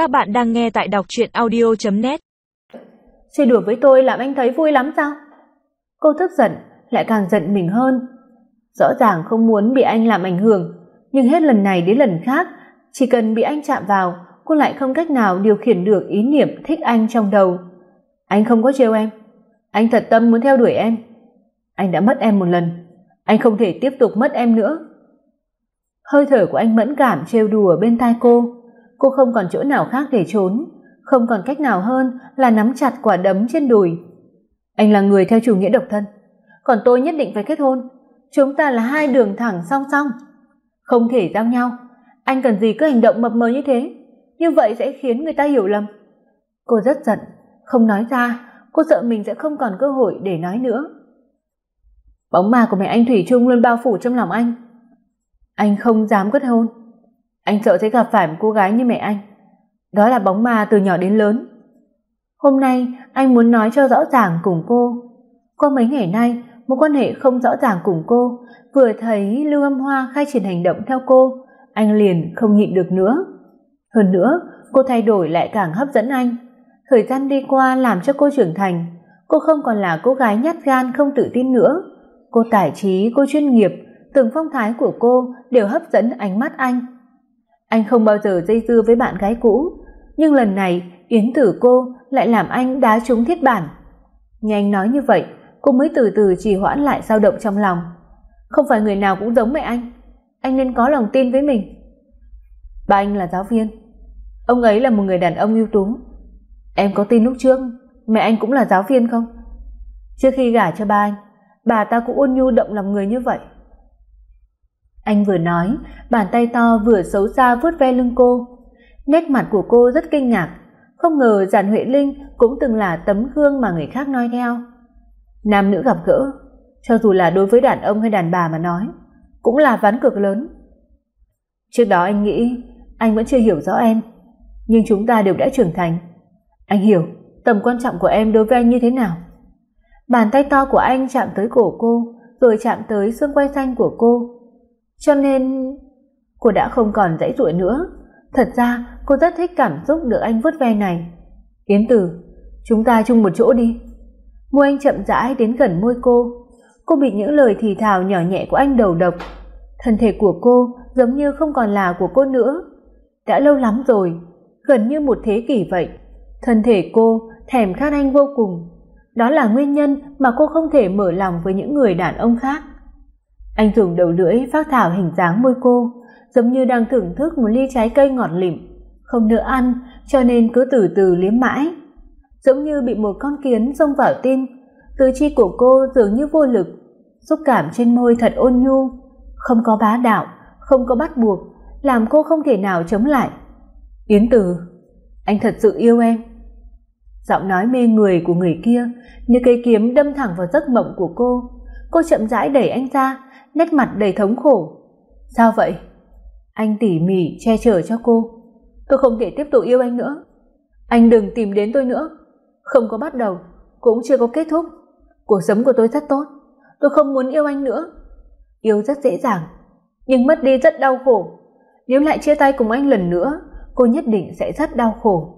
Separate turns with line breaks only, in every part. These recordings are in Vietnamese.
Các bạn đang nghe tại đọc truyện audio.net
Chơi đùa với tôi làm anh thấy vui lắm sao? Cô tức giận, lại càng giận mình hơn. Rõ ràng không muốn bị anh làm ảnh hưởng, nhưng hết lần này đến lần khác, chỉ cần bị anh chạm vào, cô lại không cách nào điều khiển được ý niệm thích anh trong đầu. Anh không có trêu em, anh thật tâm muốn theo đuổi em. Anh đã mất em một lần, anh không thể tiếp tục mất em nữa. Hơi thở của anh mẫn cảm trêu đùa bên tai cô, cô không còn chỗ nào khác để trốn, không còn cách nào hơn là nắm chặt quả đấm trên đùi. Anh là người theo chủ nghĩa độc thân, còn tôi nhất định phải kết hôn. Chúng ta là hai đường thẳng song song, không thể giao nhau. Anh cần gì cứ hành động mập mờ như thế, như vậy sẽ khiến người ta hiểu lầm. Cô rất giận, không nói ra, cô sợ mình sẽ không còn cơ hội để nói nữa. Bóng ma của mẹ anh Thủy chung luôn bao phủ trong lòng anh. Anh không dám kết hôn. Anh sợ sẽ gặp phải một cô gái như mẹ anh. Đó là bóng ma từ nhỏ đến lớn. Hôm nay anh muốn nói cho rõ ràng cùng cô. Qua mấy ngày nay, một quan hệ không rõ ràng cùng cô, vừa thấy Lưu Âm Hoa khai triển hành động theo cô, anh liền không nhịn được nữa. Hơn nữa, cô thay đổi lại càng hấp dẫn anh. Thời gian đi qua làm cho cô trưởng thành, cô không còn là cô gái nhát gan không tự tin nữa. Cô tài trí, cô chuyên nghiệp, từng phong thái của cô đều hấp dẫn ánh mắt anh. Anh không bao giờ dây dưa với bạn gái cũ, nhưng lần này yến tử cô lại làm anh đá trúng thiết bản. Nghe anh nói như vậy, cô mới từ từ trì hoãn lại dao động trong lòng. Không phải người nào cũng giống mẹ anh, anh nên có lòng tin với mình. Ba anh là giáo viên, ông ấy là một người đàn ông ưu tú. Em có tin lúc trước mẹ anh cũng là giáo viên không? Trước khi gả cho ba anh, bà ta cũng ôn nhu động lòng người như vậy. Anh vừa nói, bàn tay to vừa xấu xa vuốt ve lưng cô. Nét mặt của cô rất kinh ngạc, không ngờ Giản Huệ Linh cũng từng là tấm gương mà người khác noi theo. Nam nữ gặp gỡ, cho dù là đối với đàn ông hay đàn bà mà nói, cũng là ván cược lớn. Trước đó anh nghĩ anh vẫn chưa hiểu rõ em, nhưng chúng ta đều đã trưởng thành. Anh hiểu tầm quan trọng của em đối với anh như thế nào. Bàn tay to của anh chạm tới cổ cô, rồi chạm tới xương quai xanh của cô. Cho nên cô đã không còn dãy dụa nữa. Thật ra, cô rất thích cảm xúc được anh vuốt ve này. Yến Tử, chúng ta chung một chỗ đi. Môi anh chậm rãi đến gần môi cô. Cô bị những lời thì thào nhỏ nhẹ của anh đầu độc. Thân thể của cô giống như không còn là của cô nữa. Đã lâu lắm rồi, gần như một thế kỷ vậy. Thân thể cô thèm khát anh vô cùng. Đó là nguyên nhân mà cô không thể mở lòng với những người đàn ông khác. Anh dùng đầu lưỡi phác thảo hình dáng môi cô, giống như đang thưởng thức một ly trái cây ngọt lịm, không nỡ ăn cho nên cứ từ từ liếm mãi. Giống như bị một con kiến xông vào tim, tứ chi của cô dường như vô lực, xúc cảm trên môi thật ôn nhu, không có bá đạo, không có bắt buộc, làm cô không thể nào chống lại. Yến Từ, anh thật sự yêu em. Giọng nói mê người của người kia như cây kiếm đâm thẳng vào giấc mộng của cô. Cô chậm rãi đẩy anh ra, nét mặt đầy thống khổ. "Sao vậy?" Anh tỉ mỉ che chở cho cô. "Tôi không thể tiếp tục yêu anh nữa. Anh đừng tìm đến tôi nữa. Không có bắt đầu, cũng chưa có kết thúc. Cuộc sống của tôi rất tốt, tôi không muốn yêu anh nữa. Yêu rất dễ dàng, nhưng mất đi rất đau khổ. Nếu lại chia tay cùng anh lần nữa, cô nhất định sẽ rất đau khổ."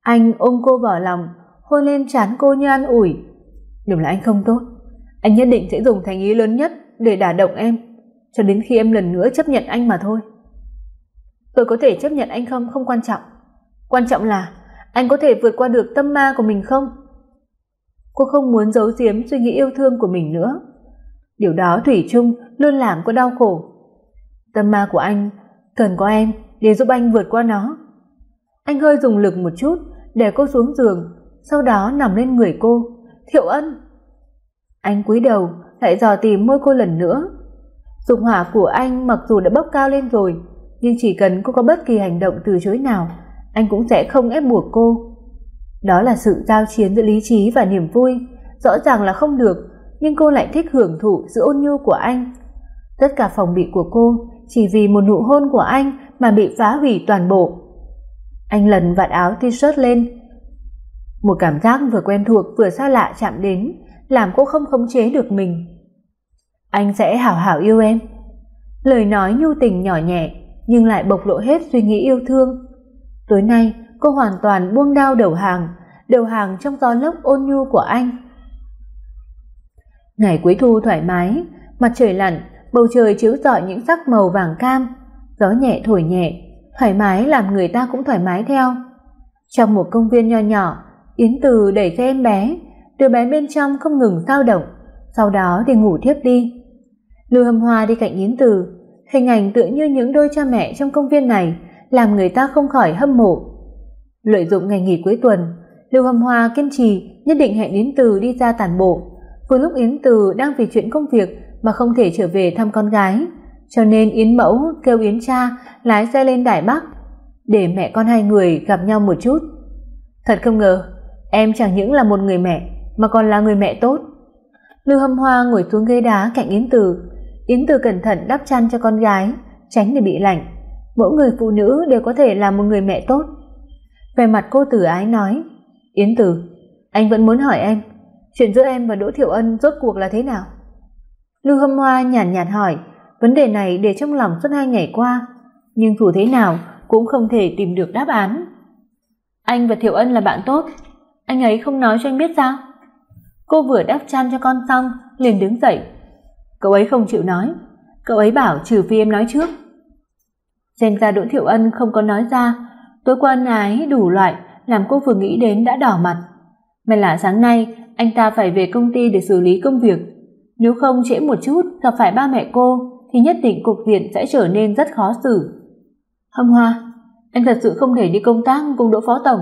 Anh ôm cô vào lòng, hôn lên trán cô như an ủi. Đúng là anh không tốt, anh nhất định sẽ dùng thành ý lớn nhất để đả động em, cho đến khi em lần nữa chấp nhận anh mà thôi. Tôi có thể chấp nhận anh không không quan trọng, quan trọng là anh có thể vượt qua được tâm ma của mình không? Cô không muốn giấu giếm suy nghĩ yêu thương của mình nữa. Điều đó thủy chung luôn làm cô đau khổ. Tâm ma của anh cần có em để giúp anh vượt qua nó. Anh hơi dùng lực một chút để cô xuống giường, sau đó nằm lên người cô. "Thiệu Ân." Anh cúi đầu, lại dò tìm môi cô lần nữa. Dục hỏa của anh mặc dù đã bốc cao lên rồi, nhưng chỉ cần cô có bất kỳ hành động từ chối nào, anh cũng sẽ không ép buộc cô. Đó là sự giao chiến giữa lý trí và niềm vui, rõ ràng là không được, nhưng cô lại thích hưởng thụ sự ôn nhu của anh. Tất cả phòng bị của cô chỉ vì một nụ hôn của anh mà bị phá hủy toàn bộ. Anh lần vạt áo t-shirt lên. Một cảm giác vừa quen thuộc vừa xa lạ chạm đến, làm cô không khống chế được mình. Anh sẽ hảo hảo yêu em. Lời nói nhu tình nhỏ nhẹ nhưng lại bộc lộ hết suy nghĩ yêu thương. Tối nay, cô hoàn toàn buông đao đầu hàng, đầu hàng trong gió lốc ôn nhu của anh. Ngày cuối thu thoải mái, mặt trời lặn, bầu trời chiếu rọi những sắc màu vàng cam, gió nhẹ thổi nhẹ, thoải mái làm người ta cũng thoải mái theo. Trong một công viên nho nhỏ, Yến Từ đẩy xe em bé, đứa bé bên trong không ngừng dao động, sau đó thì ngủ thiếp đi. Lưu Hâm Hoa đi cạnh Yến Từ, hình ảnh tựa như những đôi cha mẹ trong công viên này, làm người ta không khỏi hâm mộ. Lợi dụng ngày nghỉ cuối tuần, Lưu Hâm Hoa kiên trì nhất định hẹn Yến Từ đi ra tản bộ. Vừa lúc Yến Từ đang vì chuyện công việc mà không thể trở về thăm con gái, cho nên Yến Mẫu kêu Yến cha lái xe lên Đài Bắc để mẹ con hai người gặp nhau một chút. Thật không ngờ, em chẳng những là một người mẹ mà còn là người mẹ tốt. Lưu Hâm Hoa ngồi xuống ghế đá cạnh Yến Từ, Yến Từ cẩn thận đắp chăn cho con gái, tránh để bị lạnh. Mỗi người phụ nữ đều có thể là một người mẹ tốt. Về mặt cô Tử Ái nói, "Yến Từ, anh vẫn muốn hỏi em, chuyện giữa em và Đỗ Thiệu Ân rốt cuộc là thế nào?" Lưu Hâm Hoa nhàn nhạt, nhạt hỏi, vấn đề này để trong lòng suốt hai ngày qua, nhưng dù thế nào cũng không thể tìm được đáp án. Anh và Thiệu Ân là bạn tốt, anh ấy không nói cho anh biết sao? Cô vừa đắp chăn cho con xong, liền đứng dậy. Cậu ấy không chịu nói, cậu ấy bảo trừ phi em nói trước. Xem ra Đỗ Thiệu Ân không có nói ra, tối qua nái đủ loại làm cô vừa nghĩ đến đã đỏ mặt. May là sáng nay anh ta phải về công ty để xử lý công việc, nếu không trễ một chút gặp phải ba mẹ cô thì nhất định cục diện sẽ trở nên rất khó xử. Hâm Hoa, em thật sự không thể đi công tác cùng Đỗ phó tổng.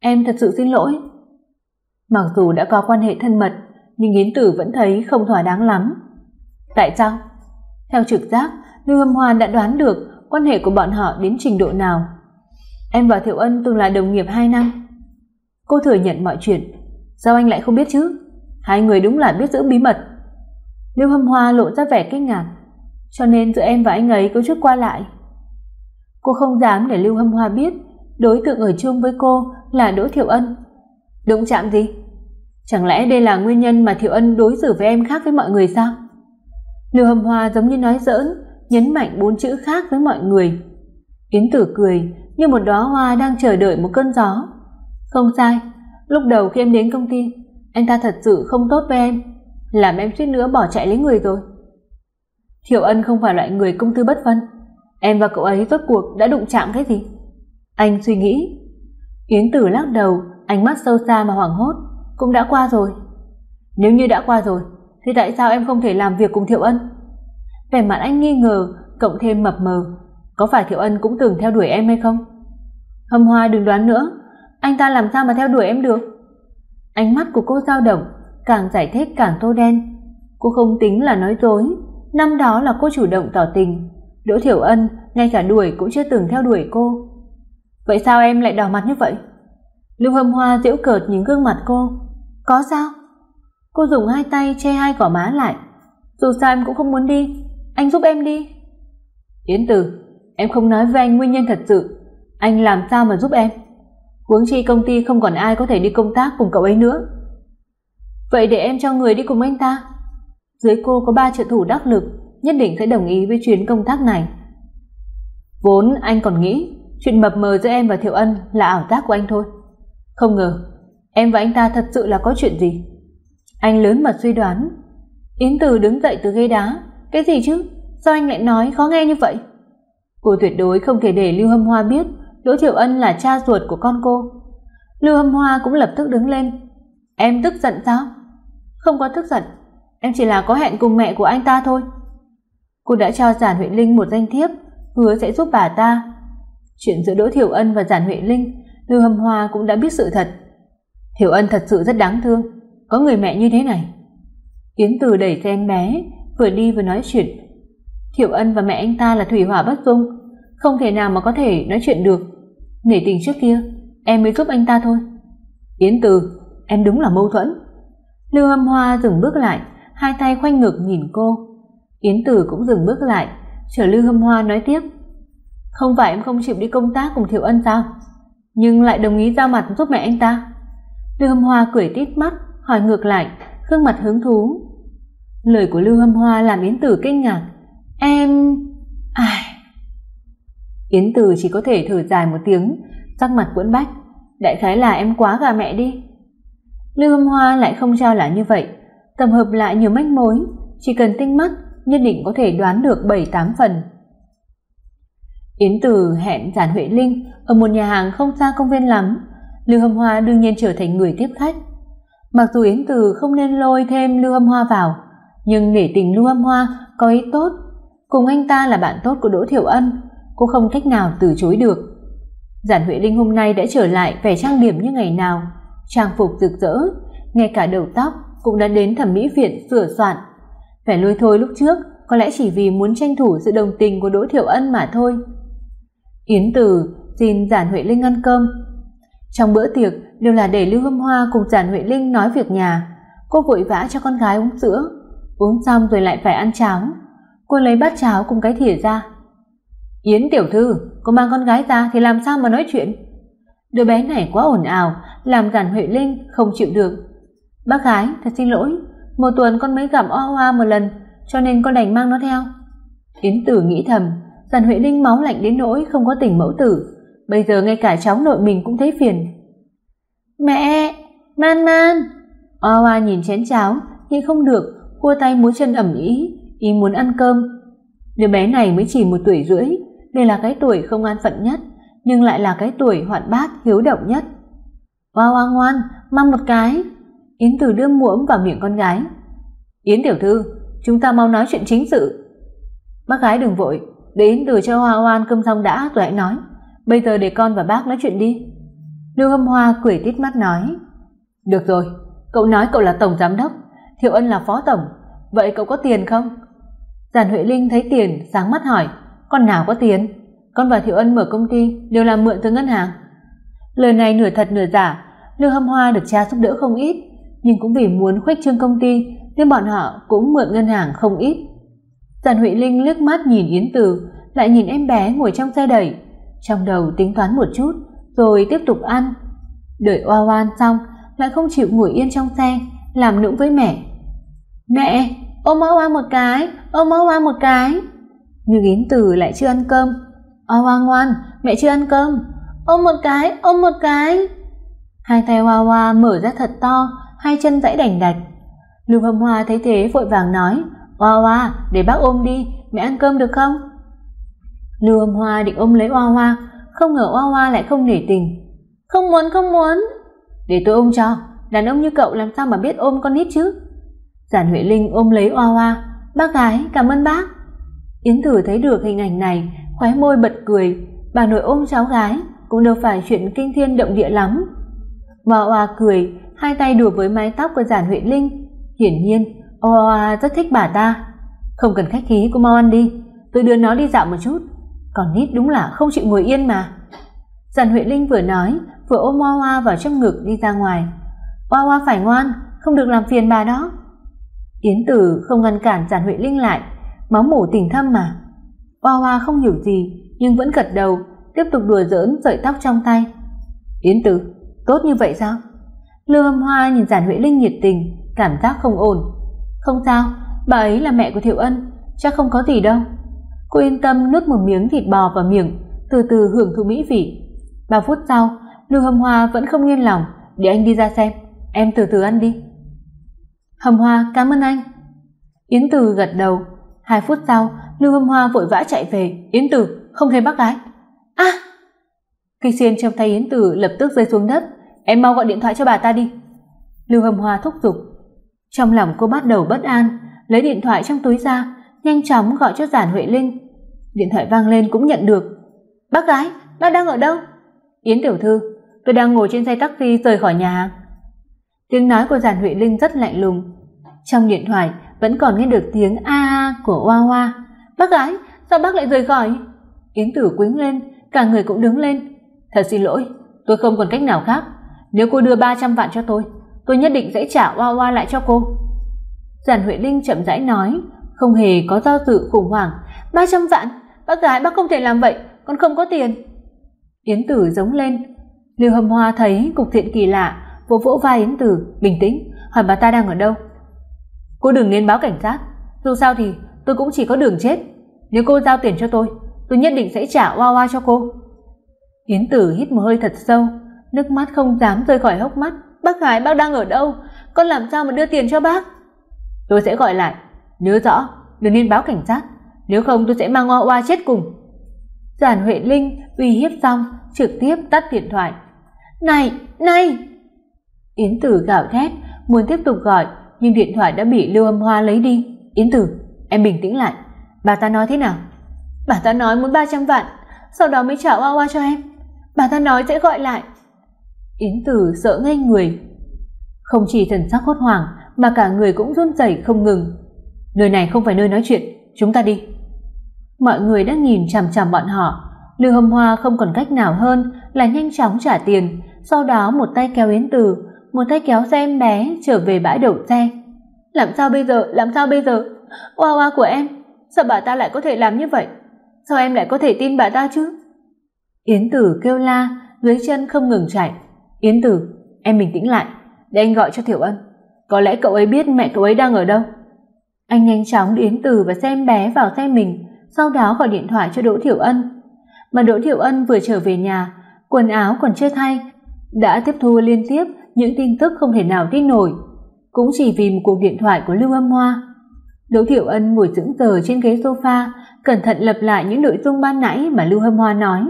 Em thật sự xin lỗi. Mặc dù đã có quan hệ thân mật, nhưng Yến Tử vẫn thấy không thỏa đáng lắm. Tại sao? Theo trực giác, Lưu Hâm Hoa đã đoán được quan hệ của bọn họ đến trình độ nào. Em và Thiệu Ân từng là đồng nghiệp 2 năm. Cô thừa nhận mọi chuyện, sao anh lại không biết chứ? Hai người đúng là biết giữ bí mật. Lưu Hâm Hoa lộ ra vẻ kinh ngạc, cho nên giữa em và anh ấy có chút qua lại. Cô không dám để Lưu Hâm Hoa biết đối tượng ở chung với cô là Đỗ Thiệu Ân. Đụng chạm gì? Chẳng lẽ đây là nguyên nhân mà Thiệu Ân đối xử với em khác với mọi người sao? Lưu Hâm Hoa giống như nói giỡn, nhấn mạnh bốn chữ khác với mọi người. Yến Tử cười như một đóa hoa đang chờ đợi một cơn gió. Không sai, lúc đầu khi em đến công ty, anh ta thật sự không tốt với em, làm em suýt nữa bỏ chạy lấy người rồi. Thiệu Ân không phải loại người công tư bất phân, em và cậu ấy rốt cuộc đã đụng chạm cái gì? Anh suy nghĩ. Yến Tử lắc đầu, ánh mắt sâu xa mà hoảng hốt, cũng đã qua rồi. Nếu như đã qua rồi, thì tại sao em không thể làm việc cùng Thiệu Ân? Vẻ mặt anh nghi ngờ, cộng thêm mập mờ, có phải Thiệu Ân cũng từng theo đuổi em hay không? Hâm Hoa đừng đoán nữa, anh ta làm sao mà theo đuổi em được? Ánh mắt của cô dao động, càng giải thích càng tô đen. Cô không tính là nói dối, năm đó là cô chủ động tỏ tình, Đỗ Thiểu Ân ngay cả đuổi cũng chưa từng theo đuổi cô. Vậy sao em lại đỏ mặt như vậy? Lưu Hâm Hoa giễu cợt nhìn gương mặt cô. Có sao? Cô dùng hai tay che hai gò má lại. Dù sao em cũng không muốn đi, anh giúp em đi. Yến Từ, em không nói với anh nguyên nhân thật sự, anh làm sao mà giúp em? Huống chi công ty không còn ai có thể đi công tác cùng cậu ấy nữa. Vậy để em cho người đi cùng anh ta. Dưới cô có ba trợ thủ đắc lực, nhất định sẽ đồng ý với chuyến công tác này. Vốn anh còn nghĩ chuyện mập mờ giữa em và Thiệu Ân là ảo giác của anh thôi. Không ngờ, em và anh ta thật sự là có chuyện gì. Anh lớn mật suy đoán. Yến Từ đứng dậy từ ghế đá. Cái gì chứ? Sao anh lại nói khó nghe như vậy? Cô tuyệt đối không thể để Lưu Hâm Hoa biết Đỗ Thiệu Ân là cha ruột của con cô. Lưu Hâm Hoa cũng lập tức đứng lên. Em tức giận sao? Không có tức giận, em chỉ là có hẹn cùng mẹ của anh ta thôi. Cô đã cho Giản Huệ Linh một danh thiếp, hứa sẽ giúp bà ta. Chuyện giữa Đỗ Thiểu Ân và Giản Huệ Linh, Lưu Hâm Hoa cũng đã biết sự thật. Thiểu Ân thật sự rất đáng thương, có người mẹ như thế này. Yến Từ đẩy xe em bé, vừa đi vừa nói chuyện. Thiểu Ân và mẹ anh ta là thủy hỏa bất dung, không thể nào mà có thể nói chuyện được. Nể tình trước kia, em mới giúp anh ta thôi. Yến Từ, em đúng là mâu thuẫn. Lưu Hâm Hoa dừng bước lại, hai tay khoanh ngực nhìn cô. Yến Từ cũng dừng bước lại, chờ Lưu Hâm Hoa nói tiếp. Không phải em không chịu đi công tác cùng Thiệu Ân sao? Nhưng lại đồng ý ra mặt giúp mẹ anh ta. Lưu Hâm Hoa cười tít mắt, hỏi ngược lại, gương mặt hứng thú. Lời của Lưu Hâm Hoa làm Yến Tử kinh ngạc. Em... Ai... Yến Tử chỉ có thể thở dài một tiếng, sắc mặt quẫn bách, đại khái là em quá gà mẹ đi. Lưu Hâm Hoa lại không cho là như vậy, tổng hợp lại nhiều manh mối, chỉ cần tinh mắt nhất định có thể đoán được 7-8 phần. Yến Từ hẹn Giản Huệ Linh ở một nhà hàng không xa công viên lắm, Lưu Hâm Hoa đương nhiên trở thành người tiếp khách. Mặc dù Yến Từ không nên lôi thêm Lưu Hâm Hoa vào, nhưng nể tình Lưu Hâm Hoa có ý tốt, cùng anh ta là bạn tốt của Đỗ Thiểu Ân, cô không cách nào từ chối được. Giản Huệ Linh hôm nay đã trở lại vẻ trang điểm như ngày nào, trang phục rực rỡ, ngay cả đầu tóc cũng đã đến thẩm mỹ viện sửa soạn. Vẻ lôi thôi lúc trước có lẽ chỉ vì muốn tranh thủ sự đồng tình của Đỗ Thiểu Ân mà thôi. Yến Từ xin Giản Huệ Linh ăn cơm. Trong bữa tiệc đều là để Lưu Hâm Hoa cùng Giản Huệ Linh nói việc nhà. Cô vội vã cho con gái uống sữa, uống xong rồi lại phải ăn cháo. Cô lấy bát cháo cùng cái thìa ra. "Yến tiểu thư, cô mang con gái ra thì làm sao mà nói chuyện?" Đứa bé này quá ồn ào, làm Giản Huệ Linh không chịu được. "Bác gái, thật xin lỗi, một tuần con mới gặp Oa Hoa một lần, cho nên con đành mang nó theo." Yến Tử nghĩ thầm, Tần Huệ Linh máu lạnh đến nỗi không có tình mẫu tử, bây giờ ngay cả cháu nội mình cũng thấy phiền. "Mẹ, Man Man." Oa Oa nhìn chén cháo, nhưng không được, cua tay múa chân ẩm ý, ý muốn ăn cơm. Đứa bé này mới chỉ một tuổi rưỡi, đây là cái tuổi không an phận nhất, nhưng lại là cái tuổi hoạt bát hiếu động nhất. Oa Oa ngoan, mang một cái. Yến Từ đưa muỗng vào miệng con gái. "Yến tiểu thư, chúng ta mau nói chuyện chính sự." "Bác gái đừng vội, đến từ cho Hoa oan cơm xong đã rồi hãy nói. Bây giờ để con và bác nói chuyện đi." Lưu Hâm Hoa quỷ tít mắt nói. "Được rồi, cậu nói cậu là tổng giám đốc, Thiệu Ân là phó tổng, vậy cậu có tiền không?" Giản Huệ Linh thấy tiền, sáng mắt hỏi, "Con nào có tiền? Con và Thiệu Ân mở công ty đều là mượn từ ngân hàng." Lời này nửa thật nửa giả, Lưu Hâm Hoa được cha giúp đỡ không ít, nhưng cũng vì muốn khuếch trương công ty nên bọn họ cũng mượn ngân hàng không ít. Giản Huệ Linh liếc mắt nhìn Yến Từ, lại nhìn em bé ngồi trong xe đẩy, trong đầu tính toán một chút, rồi tiếp tục ăn. Đợi oa oan xong, lại không chịu ngồi yên trong xe, làm nũng với mẹ. "Mẹ, ôm oa oa một cái, ôm oa oa một cái." Nhưng Yến Từ lại chưa ăn cơm. "Oa oa ngoan, mẹ chưa ăn cơm." "Ôm một cái, ôm một cái." Hai tay Oa Oa mở ra thật to, hai chân giãy đành đạch. Lưu Hâm Hoa thấy thế vội vàng nói, "Hoa Hoa, để bác ôm đi, mẹ ăn cơm được không?" Lưu Âm Hoa định ôm lấy Hoa Hoa, không ngờ Hoa Hoa lại không nể tình. "Không muốn, không muốn." "Để tôi ôm cho, đàn ông như cậu làm sao mà biết ôm con nít chứ?" Giản Huệ Linh ôm lấy Hoa Hoa, "Bác gái, cảm ơn bác." Yến Tử thấy được hình ảnh này, khóe môi bật cười, bà nội ôm cháu gái cũng đâu phải chuyện kinh thiên động địa lắm. Hoa Hoa cười, hai tay đùa với mái tóc của Giản Huệ Linh, hiển nhiên Ồ, rất thích bà ta. Không cần khách khí cô mau ăn đi, tôi đưa nó đi dạo một chút. Còn nít đúng là không chịu ngồi yên mà. Giàn Huệ Linh vừa nói, vừa ôm Hoa Hoa vào trong ngực đi ra ngoài. Hoa Hoa phải ngoan, không được làm phiền bà đó. Yến Tử không ngăn cản Giàn Huệ Linh lại, máu mủ tình thâm mà. Hoa Hoa không hiểu gì, nhưng vẫn gật đầu, tiếp tục đùa giỡn sợi tóc trong tay. Yến Tử, tốt như vậy sao? Lưu Hâm Hoa nhìn Giản Huệ Linh nhiệt tình, cảm giác không ổn. Không sao, bà ấy là mẹ của Thiệu Ân, chắc không có gì đâu. Cô yên tâm nuốt một miếng thịt bò vào miệng, từ từ hưởng thụ mỹ vị. Ba phút sau, Lưu Hâm Hoa vẫn không yên lòng, để anh đi ra xem, em từ từ ăn đi. Hâm Hoa, cảm ơn anh. Yến Từ gật đầu. Hai phút sau, Lưu Hâm Hoa vội vã chạy về. Yến Từ, không thấy bác gái. A! À! Cây xiên trong tay Yến Từ lập tức rơi xuống đất. Em mau gọi điện thoại cho bà ta đi. Lưu Hâm Hoa thúc giục. Trong lòng cô bắt đầu bất an, lấy điện thoại trong túi ra, nhanh chóng gọi cho Giản Huệ Linh. Điện thoại vang lên cũng nhận được. "Bác gái, bác đang ở đâu?" "Yến tiểu thư, tôi đang ngồi trên xe taxi rời khỏi nhà hàng." Tiếng nói của Giản Huệ Linh rất lạnh lùng. Trong điện thoại vẫn còn nghe được tiếng a a của Hoa Hoa. "Bác gái, sao bác lại rời khỏi?" Yến Tử quĩnh lên, cả người cũng đứng lên. "Thật xin lỗi, tôi không còn cách nào khác, nếu cô đưa 300 vạn cho tôi, tôi nhất định sẽ trả Hoa Hoa lại cho cô." Giản Huệ Linh chậm rãi nói, không hề có do dự khủng hoảng, "300 vạn, bác gái bác không thể làm vậy, con không có tiền." Yến Tử giống lên. Lưu Hâm Hoa thấy cục diện kỳ lạ, vỗ vỗ vai Yến Tử, bình tĩnh, hỏi bà ta đang ở đâu. "Cô đừng nên báo cảnh sát, dù sao thì tôi cũng chỉ có đường chết, nếu cô giao tiền cho tôi, tôi nhất định sẽ trả oa oa cho cô." Yến Tử hít một hơi thật sâu, nước mắt không dám rơi khỏi hốc mắt. "Bác Hải, bác đang ở đâu? Con làm sao mà đưa tiền cho bác?" "Tôi sẽ gọi lại, nhớ rõ, đừng nên báo cảnh sát, nếu không tôi sẽ mang Oa Oa chết cùng." Giản Huệ Linh uy hiếp xong, trực tiếp tắt điện thoại. "Này, này!" Yến Tử gào thét, muốn tiếp tục gọi, nhưng điện thoại đã bị Lưu Âm Hoa lấy đi. "Yến Tử, em bình tĩnh lại, bà ta nói thế nào?" "Bà ta nói muốn 300 vạn, sau đó mới trả Oa Oa cho em." bà ta nói sẽ gọi lại. Yến Tử sợ ngây người, không chỉ thần sắc hốt hoảng mà cả người cũng run rẩy không ngừng. Nơi này không phải nơi nói chuyện, chúng ta đi. Mọi người đã nhìn chằm chằm bọn họ, Lưu Hâm Hoa không còn cách nào hơn là nhanh chóng trả tiền, sau đó một tay kéo Yến Tử, một tay kéo xe em bé trở về bãi đậu xe. Làm sao bây giờ, làm sao bây giờ? Oa oa của em, sao bà ta lại có thể làm như vậy? Sao em lại có thể tin bà ta chứ? Yến Tử kêu la, dưới chân không ngừng chạy. "Yến Tử, em bình tĩnh lại, để anh gọi cho Thiểu Ân. Có lẽ cậu ấy biết mẹ cậu ấy đang ở đâu." Anh nhanh chóng đưa Yến Tử và xem bé vào xe mình, sau đó gọi điện thoại cho Đỗ Thiểu Ân. Mà Đỗ Thiểu Ân vừa trở về nhà, quần áo còn chưa thay, đã tiếp thu liên tiếp những tin tức không thể nào tin nổi, cũng chỉ vì một cuộc điện thoại của Lưu Âm Hoa. Đỗ Thiểu Ân ngồi sững sờ trên ghế sofa, cẩn thận lặp lại những nội dung ban nãy mà Lưu Hâm Hoa nói.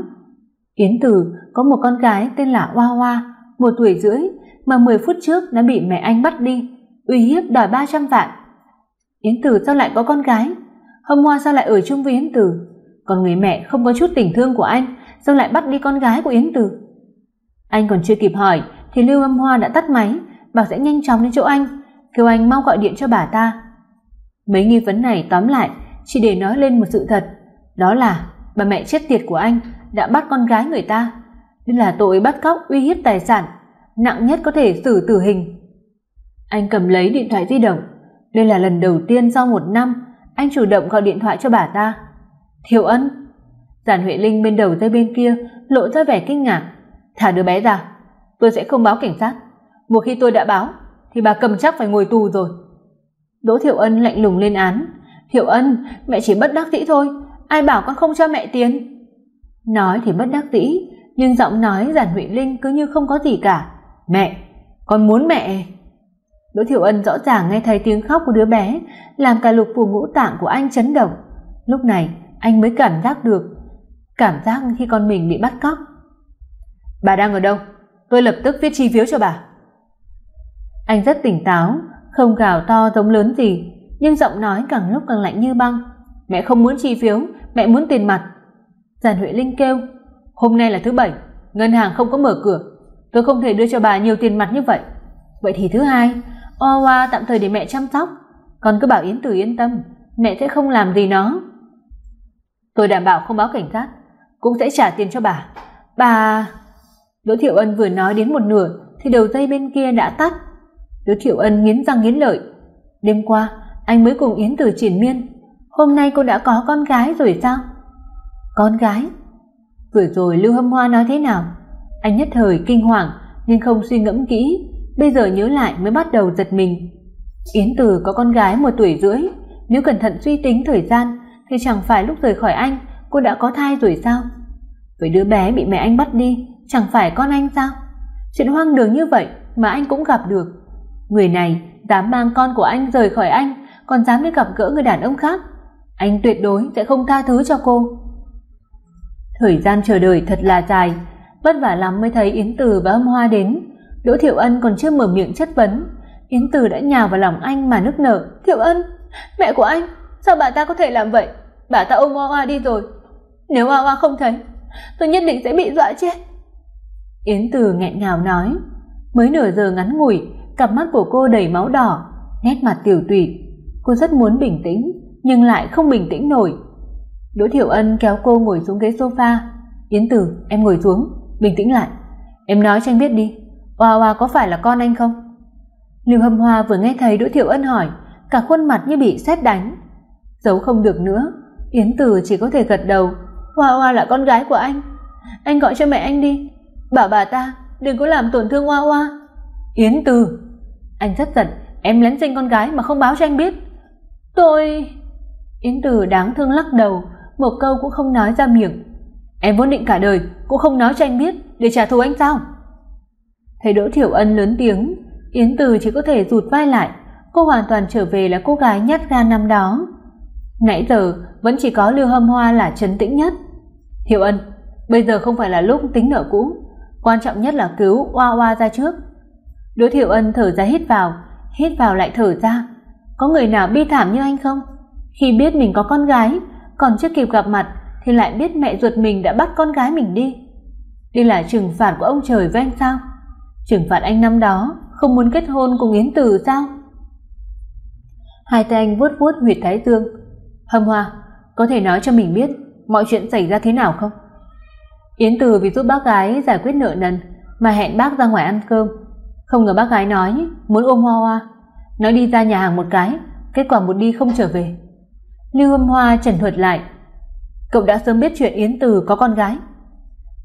Yến Tử có một con gái tên là Hoa Hoa, một tuổi rưỡi, mà 10 phút trước đã bị mẹ anh bắt đi, uy hiếp đòi 300 vạn. Yến Tử sao lại có con gái? Hôm Hoa sao lại ở chung với Yến Tử? Còn người mẹ không có chút tình thương của anh, sao lại bắt đi con gái của Yến Tử? Anh còn chưa kịp hỏi thì Lưu Âm Hoa đã tắt máy, bảo sẽ nhanh chóng đến chỗ anh, kêu anh mau gọi điện cho bà ta. Mấy nghi vấn này tóm lại chỉ để nói lên một sự thật, đó là bà mẹ chết tiệt của anh đã bắt con gái người ta, đây là tội bắt cóc uy hiếp tài sản, nặng nhất có thể xử tử hình. Anh cầm lấy điện thoại di động, đây là lần đầu tiên sau một năm anh chủ động gọi điện thoại cho bà ta. "Thiều Ân." Giản Huệ Linh bên đầu dây bên kia lộ ra vẻ kinh ngạc, "Thả đứa bé ra, tôi sẽ không báo cảnh sát. Một khi tôi đã báo thì bà cầm chắc phải ngồi tù rồi." Đỗ Thiệu Ân lạnh lùng lên án, "Thiệu Ân, mẹ chỉ bất đắc dĩ thôi, ai bảo con không cho mẹ tiền?" Nói thì bất đắc dĩ, nhưng giọng nói giản Huệ Linh cứ như không có gì cả. "Mẹ, con muốn mẹ." Đỗ Thiểu Ân rõ ràng nghe thấy tiếng khóc của đứa bé, làm cả lục phủ ngũ tạng của anh chấn động. Lúc này, anh mới cảm giác được cảm giác khi con mình bị bắt cóc. "Bà đang ở đâu? Tôi lập tức viết chi phiếu cho bà." Anh rất tỉnh táo, không gào to giống lớn gì, nhưng giọng nói càng lúc càng lạnh như băng. "Mẹ không muốn chi phiếu, mẹ muốn tiền mặt." Giản Huệ Linh kêu, "Hôm nay là thứ bảy, ngân hàng không có mở cửa, tôi không thể đưa cho bà nhiều tiền mặt như vậy. Vậy thì thứ hai, Oa Oa tạm thời để mẹ chăm sóc, con cứ bảo Yến Tử yên tâm, mẹ sẽ không làm gì nó." Tôi đảm bảo không báo cảnh sát, cũng sẽ trả tiền cho bà. Bà Đỗ Thiệu Ân vừa nói đến một nửa thì đầu dây bên kia đã tắt. Đỗ Thiệu Ân nghiến răng nghiến lợi. Đêm qua, anh mới cùng Yến Tử triển miên, hôm nay cô đã có con gái rồi sao? Con gái? Vừa rồi Lưu Hâm Hoa nói thế nào? Anh nhất thời kinh hoàng nhưng không suy ngẫm kỹ, bây giờ nhớ lại mới bắt đầu giật mình. Yến Từ có con gái một tuổi rưỡi, nếu cẩn thận suy tính thời gian thì chẳng phải lúc rời khỏi anh cô đã có thai rồi sao? Với đứa bé bị mẹ anh bắt đi, chẳng phải con anh sao? Chuyện hoang đường như vậy mà anh cũng gặp được. Người này dám mang con của anh rời khỏi anh, còn dám đi gặp gỡ người đàn ông khác. Anh tuyệt đối sẽ không tha thứ cho cô. Thời gian chờ đợi thật là dài, vất vả lắm mới thấy Yến Từ và Âm Hoa đến. Đỗ Thiệu Ân còn chưa mở miệng chất vấn, Yến Từ đã nhào vào lòng anh mà nức nở, "Thiệu Ân, mẹ của anh, sao bà ta có thể làm vậy? Bà ta ôm Hoa Hoa đi rồi. Nếu Hoa Hoa không thấy, tôi nhất định sẽ bị dọa chết." Yến Từ nghẹn ngào nói, mới nửa giờ ngắn ngủi, cặp mắt của cô đầy máu đỏ, nét mặt tiểu tụy. Cô rất muốn bình tĩnh, nhưng lại không bình tĩnh nổi. Đỗ Thiểu Ân kéo cô ngồi xuống ghế sofa. "Yến Tử, em ngồi xuống, bình tĩnh lại. Em nói cho anh biết đi, Hoa Hoa có phải là con anh không?" Lưu Hâm Hoa vừa nghe thấy Đỗ Thiểu Ân hỏi, cả khuôn mặt như bị sét đánh. Giấu không được nữa, Yến Tử chỉ có thể gật đầu. "Hoa Hoa là con gái của anh. Anh gọi cho mẹ anh đi, bảo bà ta đừng có làm tổn thương Hoa Hoa." "Yến Tử." Anh rất giận, "Em lén sinh con gái mà không báo cho anh biết." "Tôi..." Yến Tử đáng thương lắc đầu, một câu cũng không nói ra miệng. Em vốn định cả đời cũng không nói cho anh biết để trả thù anh sao? Thấy Đỗ Thiểu Ân lớn tiếng, Yến Từ chỉ có thể rụt vai lại, cô hoàn toàn trở về là cô gái nhát gan năm đó. Nãy giờ vẫn chỉ có Lưu Hâm Hoa là trấn tĩnh nhất. Thiểu Ân, bây giờ không phải là lúc tính nợ cũ, quan trọng nhất là cứu Oa Oa ra trước. Đỗ Thiểu Ân thở ra hít vào, hít vào lại thở ra. Có người nào bi thảm như anh không? Khi biết mình có con gái, còn chưa kịp gặp mặt thì lại biết mẹ ruột mình đã bắt con gái mình đi. Đây là trừng phạt của ông trời với anh sao? Trừng phạt anh năm đó không muốn kết hôn cùng Yến Từ sao? Hai tay anh vuốt vuốt huyệt thái dương. Hâm Hoa, có thể nói cho mình biết mọi chuyện xảy ra thế nào không? Yến Từ vì giúp bác gái giải quyết nợ nần mà hẹn bác ra ngoài ăn cơm. Không ngờ bác gái nói muốn ôm Hoa Hoa, nói đi ra nhà hàng một cái, kết quả một đi không trở về. Lưu Hâm Hoa trần thuật lại, cậu đã sớm biết chuyện Yến Từ có con gái.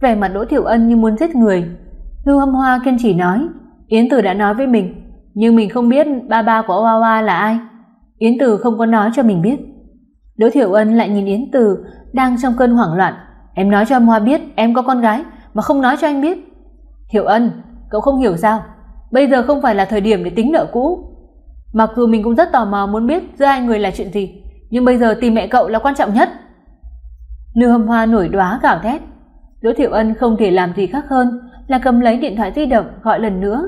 Vẻ mặt Đỗ Thiểu Ân như muốn giết người. Lưu Hâm Hoa kiên trì nói, Yến Từ đã nói với mình, nhưng mình không biết ba ba của Hoa Hoa là ai. Yến Từ không có nói cho mình biết. Đỗ Thiểu Ân lại nhìn Yến Từ đang trong cơn hoảng loạn, em nói cho Âm Hoa biết em có con gái mà không nói cho anh biết. Thiểu Ân, cậu không hiểu sao? Bây giờ không phải là thời điểm để tính nợ cũ. Mặc dù mình cũng rất tò mò muốn biết giữa hai người là chuyện gì, nhưng bây giờ tìm mẹ cậu là quan trọng nhất. Lưu Hâm Hoa nổi đoá gào thét. Đỗ Thiệu Ân không thể làm gì khác hơn là cầm lấy điện thoại di động gọi lần nữa,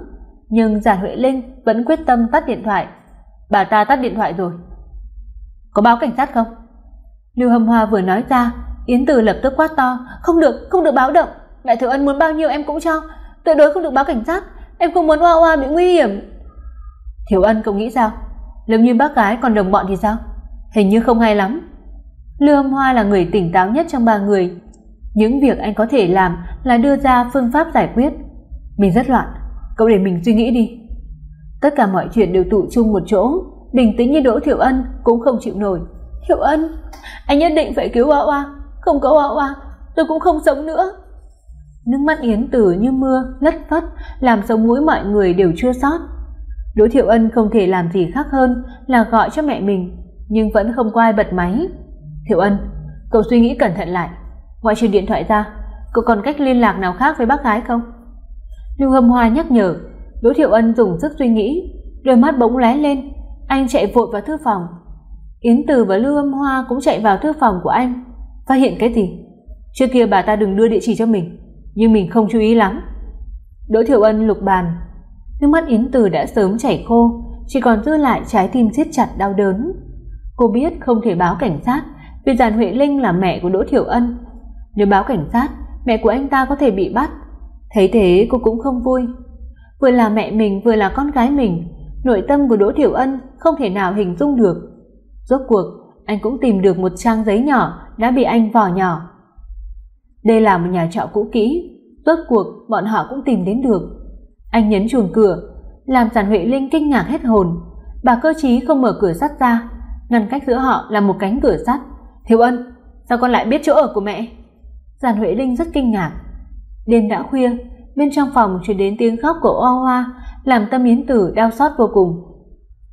nhưng Giản Huệ Linh vẫn quyết tâm tắt điện thoại. Bà ta tắt điện thoại rồi. Có báo cảnh sát không? Lưu Hâm Hoa vừa nói ra, Yến Từ lập tức quát to, "Không được, không được báo động, Đại Thiệu Ân muốn bao nhiêu em cũng cho, tuyệt đối không được báo cảnh sát, em không muốn oa oa bị nguy hiểm." Thiệu Ân cậu nghĩ sao? Nếu như bác gái còn đồng bọn thì sao? Hình như không hay lắm. Lưu Âm Hoa là người tỉnh táo nhất trong ba người, những việc anh có thể làm là đưa ra phương pháp giải quyết. Mình rất loạn, cậu để mình suy nghĩ đi. Tất cả mọi chuyện đều tụ chung một chỗ, bình tĩnh như Đỗ Thiệu Ân cũng không chịu nổi. Thiệu Ân, anh nhất định phải cứu Oa Oa, không có Oa Oa, tôi cũng không sống nữa. Nước mắt Yến Tử như mưa lất phất, làm sống mũi mọi người đều chưa sót. Đỗ Thiệu Ân không thể làm gì khác hơn là gọi cho mẹ mình, nhưng vẫn không có ai bật máy. "Thiệu Ân, cậu suy nghĩ cẩn thận lại, ngoại trừ điện thoại ra, cậu còn cách liên lạc nào khác với bác gái không?" Lưu Hâm Hoa nhắc nhở, Đỗ Thiệu Ân dùng sức suy nghĩ, đôi mắt bỗng lóe lên, anh chạy vội vào thư phòng. Yến Từ và Lưu Hâm Hoa cũng chạy vào thư phòng của anh, phát hiện cái gì? Trước kia bà ta đừng đưa địa chỉ cho mình, nhưng mình không chú ý lắm. Đỗ Thiệu Ân lục bàn, nước mắt Yến Từ đã sớm chảy khô, chỉ còn dư lại trái tim siết chặt đau đớn. Cô biết không thể báo cảnh sát, vì Giản Huệ Linh là mẹ của Đỗ Thiểu Ân. Nếu báo cảnh sát, mẹ của anh ta có thể bị bắt. Thấy thế cô cũng không vui. Vừa là mẹ mình vừa là con gái mình, nội tâm của Đỗ Thiểu Ân không thể nào hình dung được. Rốt cuộc, anh cũng tìm được một trang giấy nhỏ đã bị anh vò nhỏ. Đây là một nhà trọ cũ kỹ, rốt cuộc bọn họ cũng tìm đến được. Anh nhấn chuồng cửa, làm Giản Huệ Linh kinh ngạc hết hồn. Bà cơ trí không mở cửa sắt ra, ngăn cách giữa họ là một cánh cửa sắt. "Thiếu Ân, sao con lại biết chỗ ở của mẹ?" Giản Huệ Linh rất kinh ngạc. Đêm đã khuya, bên trong phòng truyền đến tiếng khóc của Oa Hoa, làm Tâm Yến Tử đau xót vô cùng.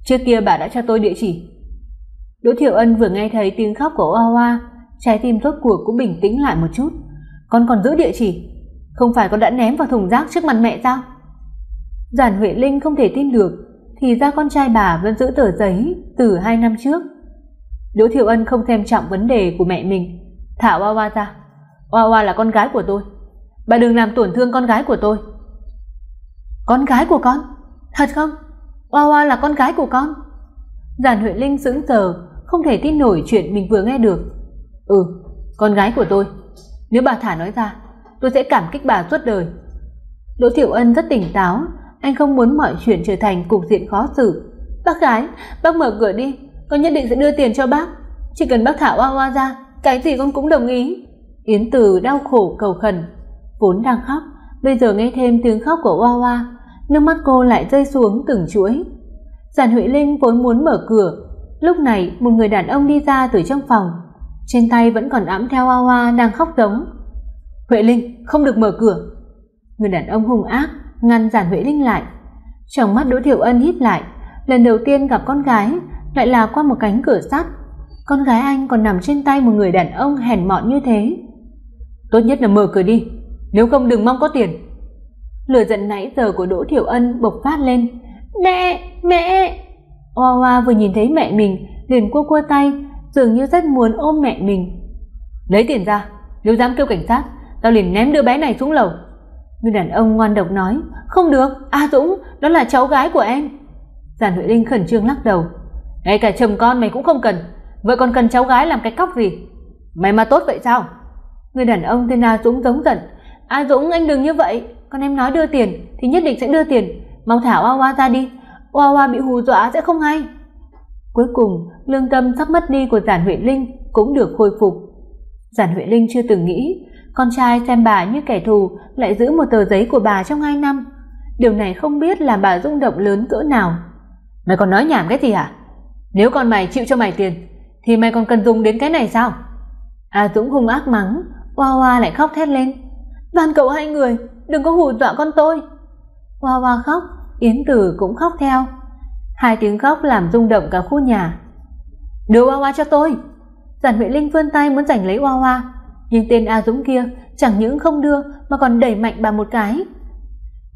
"Trước kia bà đã cho tôi địa chỉ." Đỗ Thiểu Ân vừa nghe thấy tiếng khóc của Oa Hoa, trái tim rốt cuộc cũng bình tĩnh lại một chút. "Con còn giữ địa chỉ? Không phải con đã ném vào thùng rác trước mặt mẹ sao?" Giản Huệ Linh không thể tin được, thì ra con trai bà vẫn giữ tờ giấy từ hai năm trước. Đỗ Thiệu Ân không xem trọng vấn đề của mẹ mình, thả Oa Oa ra. Oa Oa là con gái của tôi, bà đừng làm tổn thương con gái của tôi. Con gái của con? Thật không? Oa Oa là con gái của con? Giản Huệ Linh sững sờ, không thể tin nổi chuyện mình vừa nghe được. Ừ, con gái của tôi. Nếu bà thả nói ra, tôi sẽ cảm kích bà suốt đời. Đỗ Thiệu Ân rất tỉnh táo, anh không muốn mọi chuyện trở thành cục diện khó xử. "Bác gái, bác mở cửa đi, con nhất định sẽ đưa tiền cho bác. Chỉ cần bác thả Oa Oa ra, cái gì con cũng đồng ý." Yến Từ đau khổ cầu khẩn, vốn đang khóc, bây giờ nghe thêm tiếng khóc của Oa Oa, nước mắt cô lại rơi xuống từng chuỗi. Giản Huệ Linh vốn muốn mở cửa, lúc này một người đàn ông đi ra từ trong phòng, trên tay vẫn còn ẵm theo Oa Oa đang khóc giống. "Huệ Linh, không được mở cửa." Người đàn ông hung ác ngăn Giản Huệ Linh lại. Trong mắt Đỗ Thiểu Ân hít lại, lần đầu tiên gặp con gái lại là qua một cánh cửa sắt. Con gái anh còn nằm trên tay một người đàn ông hèn mọn như thế. tốt nhất là mở cửa đi nếu không đừng mong có tiền lửa giận nãy giờ của đỗ thiểu ân bộc phát lên mẹ mẹ Oa Oa vừa nhìn thấy mẹ mình liền cua cua tay dường như rất muốn ôm mẹ mình lấy tiền ra nếu dám kêu cảnh sát tao liền ném đứa bé này xuống lầu người đàn ông ngoan độc nói, không được, a dũng, đó là cháu gái của em. Giản huệ linh khẩn trương lắc đầu, ngay cả chồng con mày cũng không cần. Vậy còn cần cháu gái làm cái cóc gì? Mày mà tốt vậy sao? Người đàn ông tên a dũng giống giận, a dũng, anh đừng như vậy. Con em nói đưa tiền thì nhất định sẽ đưa tiền. Mau thả oa oa ra đi. Oa oa bị hù dọa sẽ không hay. Cuối cùng, lương tâm sắp mất đi của giản huệ linh cũng được khôi phục. Giản huệ linh chưa từng nghĩ con trai xem bà như kẻ thù lại giữ một tờ giấy của bà trong hai năm. Điều này không biết làm bà rung động lớn cỡ nào. Mày còn nói nhảm cái gì hả? Nếu con mày chịu cho mày tiền thì mày còn cần dùng đến cái này sao? A dũng hung ác mắng hoa hoa lại khóc thét lên. Van cầu hai người đừng có hù dọa con tôi. Hoa hoa khóc yến tử cũng khóc theo. Hai tiếng khóc làm rung động cả khu nhà. Đưa hoa hoa cho tôi. Giản huệ linh vươn tay muốn giành lấy hoa hoa nhưng tên a dũng kia chẳng những không đưa mà còn đẩy mạnh bà một cái.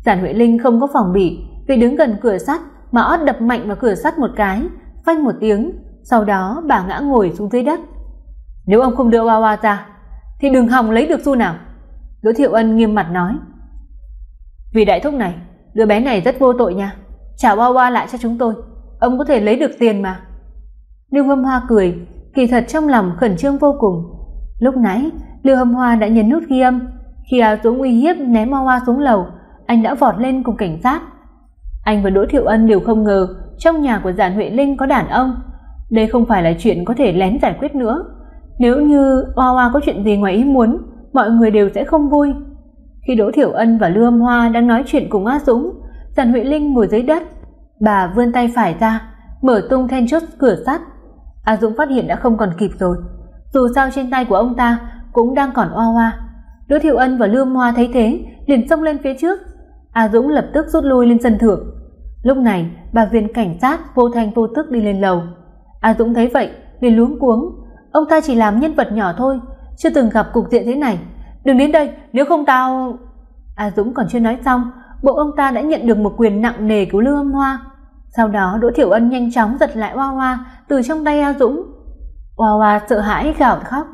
Giản huệ linh không có phòng bị, vì đứng gần cửa sắt mà ót đập mạnh vào cửa sắt một cái, phanh một tiếng, sau đó bà ngã ngồi xuống dưới đất. Nếu ông không đưa hoa hoa ra, thì đừng hòng lấy được xu nào? Đỗ thiệu ân nghiêm mặt nói. Vì đại thúc này, đứa bé này rất vô tội nha. Trả hoa hoa lại cho chúng tôi, ông có thể lấy được tiền mà. Lưu hâm hoa cười, kỳ thật trong lòng khẩn trương vô cùng lúc nãy, lưu hâm hoa đã nhấn nút ghi âm. Khi áo dũng uy hiếp ném hoa hoa xuống lầu, anh đã vọt lên cùng cảnh sát. Anh và đỗ thiệu ân đều không ngờ trong nhà của giản huệ linh có đàn ông. Đây không phải là chuyện có thể lén giải quyết nữa. Nếu như hoa hoa có chuyện gì ngoài ý muốn, mọi người đều sẽ không vui. Khi đỗ thiểu ân và lưu âm hoa đang nói chuyện cùng a dũng, giản huệ linh ngồi dưới đất. Bà vươn tay phải ra, mở tung then chốt cửa sắt. A dũng phát hiện đã không còn kịp rồi dù sao trên tay của ông ta cũng đang còn oa oa. Đỗ thiểu ân và lương hoa thấy thế, liền xông lên phía trước. A dũng lập tức rút lui lên sân thượng. Lúc này, bà viên cảnh sát vô thanh vô tức đi lên lầu. A dũng thấy vậy, liền luống cuống. Ông ta chỉ làm nhân vật nhỏ thôi, chưa từng gặp cục diện thế này. Đừng đến đây, nếu không tao a dũng còn chưa nói xong, bộ ông ta đã nhận được một quyền nặng nề của lương hoa. Sau đó, đỗ thiểu ân nhanh chóng giật lại hoa hoa từ trong tay a dũng hoa hoa sợ hãi gào khóc.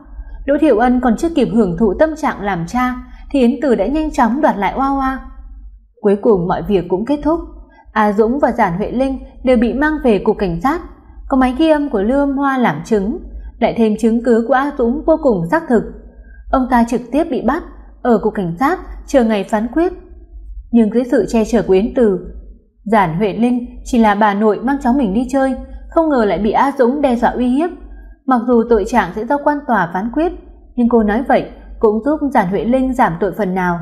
Đỗ thiểu ân còn chưa kịp hưởng thụ tâm trạng làm cha, thì yến tử đã nhanh chóng đoạt lại hoa hoa cuối cùng mọi việc cũng kết thúc. A dũng và giản huệ linh đều bị mang về cục cảnh sát. Có máy ghi âm của Lương hoa làm chứng, lại thêm chứng cứ của a dũng vô cùng xác thực. Ông ta trực tiếp bị bắt ở cục cảnh sát chờ ngày phán quyết. Nhưng dưới sự che chở của yến từ, giản huệ linh chỉ là bà nội mang cháu mình đi chơi, không ngờ lại bị a dũng đe dọa uy hiếp mặc dù tội trạng sẽ do quan tòa phán quyết, nhưng cô nói vậy cũng giúp giản huệ linh giảm tội phần nào.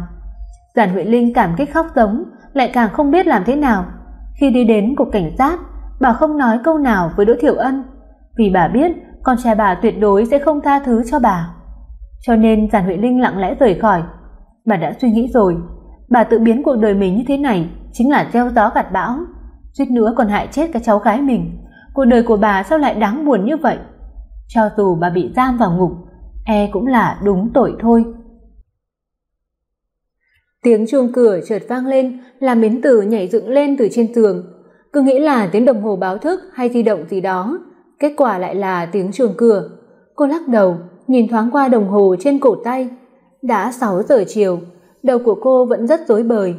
Giản huệ linh cảm kích khóc giống, lại càng không biết làm thế nào. Khi đi đến cục cảnh sát, bà không nói câu nào với đỗ thiểu ân, vì bà biết con trai bà tuyệt đối sẽ không tha thứ cho bà. Cho nên giản huệ linh lặng lẽ rời khỏi. Bà đã suy nghĩ rồi. Bà tự biến cuộc đời mình như thế này chính là gieo gió gặt bão. Suýt nữa còn hại chết cái cháu gái mình. Cuộc đời của bà sao lại đáng buồn như vậy? Cho dù bà bị giam vào ngục e cũng là đúng tội thôi. Tiếng chuông cửa chợt vang lên, làm miến tử nhảy dựng lên từ trên giường cứ nghĩ là tiếng đồng hồ báo thức hay di động gì đó, kết quả lại là tiếng chuông cửa. Cô lắc đầu, nhìn thoáng qua đồng hồ trên cổ tay. Đã sáu giờ chiều, đầu của cô vẫn rất rối bời.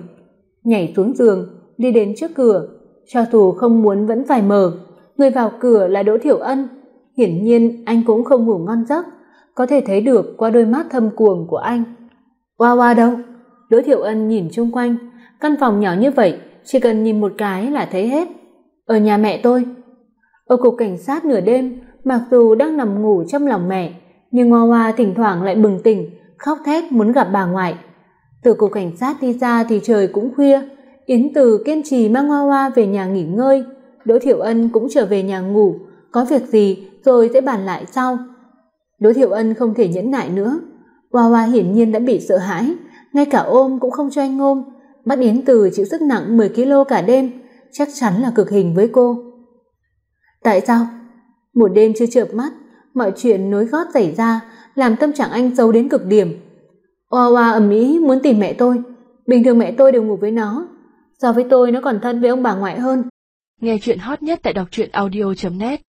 Nhảy xuống giường, đi đến trước cửa. Cho dù không muốn vẫn phải mở. Người vào cửa là đỗ thiểu ân hiển nhiên, anh cũng không ngủ ngon giấc. Có thể thấy được qua đôi mắt thâm cuồng của anh. Oa oa đâu? Đỗ thiệu ân nhìn chung quanh. Căn phòng nhỏ như vậy, chỉ cần nhìn một cái là thấy hết. Ở nhà mẹ tôi. Ở cục cảnh sát nửa đêm, mặc dù đang nằm ngủ trong lòng mẹ, nhưng oa oa thỉnh thoảng lại bừng tỉnh, khóc thét muốn gặp bà ngoại. Từ cục cảnh sát đi ra thì trời cũng khuya. Yến từ kiên trì mang hoa hoa về nhà nghỉ ngơi. Đỗ thiểu ân cũng trở về nhà ngủ. Có việc gì rồi sẽ bàn lại sau. Đỗ thiệu ân không thể nhẫn nại nữa. Hoa hoa hiển nhiên đã bị sợ hãi. Ngay cả ôm cũng không cho anh ôm. Bắt yến từ chịu sức nặng 10 kg cả đêm, chắc chắn là cực hình với cô. Tại sao? Một đêm chưa chợp mắt, mọi chuyện nối gót xảy ra, làm tâm trạng anh xấu đến cực điểm. Oa oa ầm ĩ muốn tìm mẹ tôi. Bình thường mẹ tôi đều ngủ với nó. So với tôi, nó còn thân với ông bà ngoại hơn.
Nghe chuyện hot nhất tại đọc truyện audio net.